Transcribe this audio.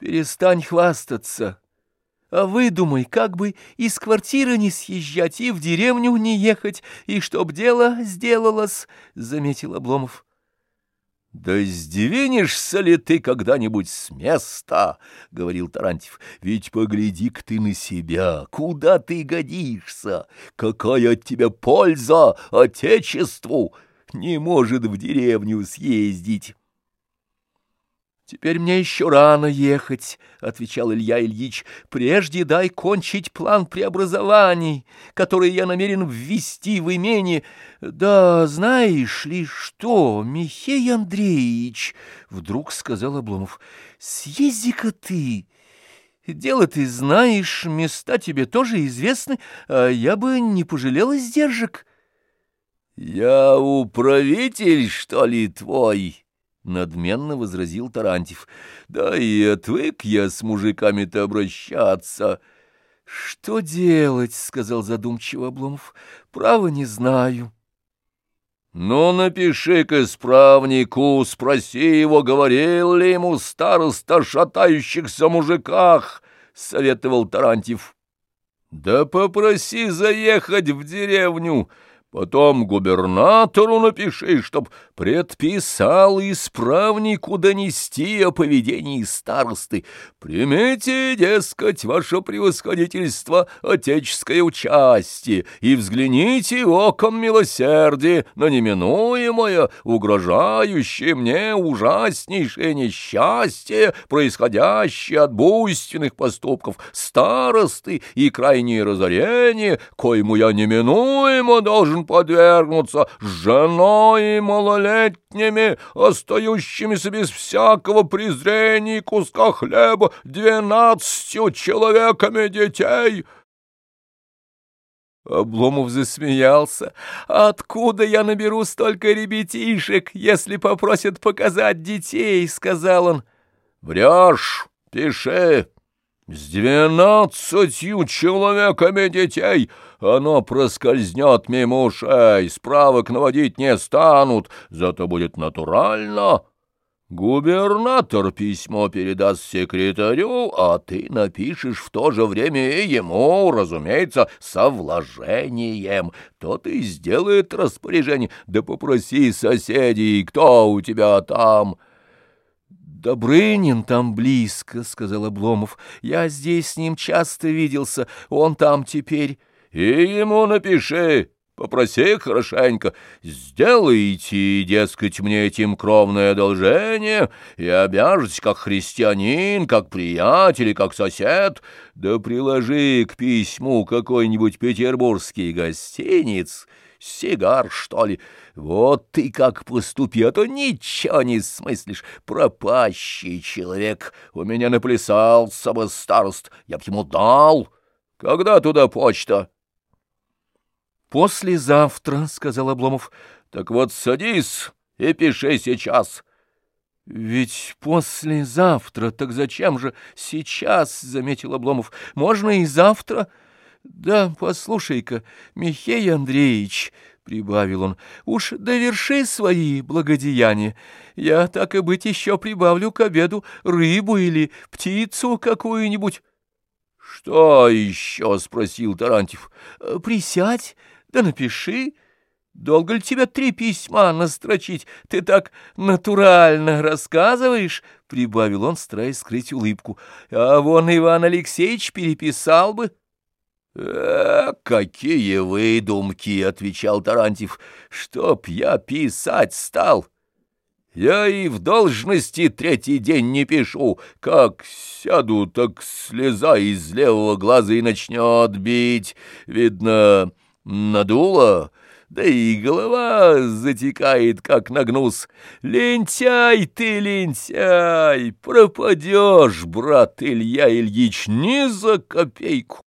перестань хвастаться. А выдумай, как бы из квартиры не съезжать и в деревню не ехать, и чтоб дело сделалось, — заметил Обломов. — Да сдивенишься ли ты когда-нибудь с места, — говорил Тарантьев, — ведь погляди-ка ты на себя, куда ты годишься, какая от тебя польза отечеству, не может в деревню съездить. «Теперь мне еще рано ехать», — отвечал Илья Ильич. «Прежде дай кончить план преобразований, который я намерен ввести в имение. Да знаешь ли что, Михей Андреевич?» — вдруг сказал Обломов. «Съезди-ка ты». Дело ты знаешь, места тебе тоже известны, а я бы не пожалел издержек. — Я управитель, что ли, твой? — надменно возразил Тарантьев. — Да и отвык я с мужиками-то обращаться. — Что делать? — сказал задумчиво Обломов. — Право не знаю. — Ну, напиши-ка справнику, спроси его, говорил ли ему староста шатающихся мужиках, — советовал Тарантьев. — Да попроси заехать в деревню, — Потом губернатору напиши, чтоб предписал исправнику донести о поведении старосты. Примите, дескать, ваше превосходительство, отеческое участие, и взгляните оком милосердия на неминуемое, угрожающее мне ужаснейшее несчастье, происходящее от буйственных поступков старосты и крайнее разорение, коему я неминуемо должен должен подвергнуться с женой и малолетними, остающимися без всякого презрения и куска хлеба двенадцатью человеками детей». Обломов засмеялся. «Откуда я наберу столько ребятишек, если попросят показать детей?» — сказал он. «Врешь, пиши!» С двенадцатью человеками детей оно проскользнет мимо ушей, справок наводить не станут, зато будет натурально. Губернатор письмо передаст секретарю, а ты напишешь в то же время и ему, разумеется, со вложением. Тот и сделает распоряжение, да попроси соседей, кто у тебя там». «Добрынин там близко», — сказал Обломов. «Я здесь с ним часто виделся, он там теперь». «И ему напиши, попроси хорошенько, сделайте, дескать, мне этим кровное одолжение и обяжете как христианин, как приятель как сосед, да приложи к письму какой-нибудь петербургский гостиниц» сигар, что ли? Вот ты как поступи, а то ничего не смыслишь. Пропащий человек. У меня наплясался бы старост, я б ему дал. Когда туда почта? Послезавтра, — сказал Обломов. Так вот садись и пиши сейчас. — Ведь послезавтра, так зачем же сейчас, — заметил Обломов, — можно и завтра. — да, послушай-ка, Михей Андреевич, — прибавил он, — уж доверши свои благодеяния. Я, так и быть, еще прибавлю к обеду рыбу или птицу какую-нибудь. — Что еще? — спросил Тарантьев. — Присядь, да напиши. Долго ли тебя три письма настрочить? Ты так натурально рассказываешь, — прибавил он, стараясь скрыть улыбку. — А вон Иван Алексеевич переписал бы. — «Э, какие выдумки!» — отвечал Тарантьев. «Чтоб я писать стал! Я и в должности третий день не пишу. Как сяду, так слеза из левого глаза и начнет бить. Видно, надуло, да и голова затекает, как нагнус. Лентяй ты, лентяй, пропадешь, брат Илья Ильич, ни за копейку!»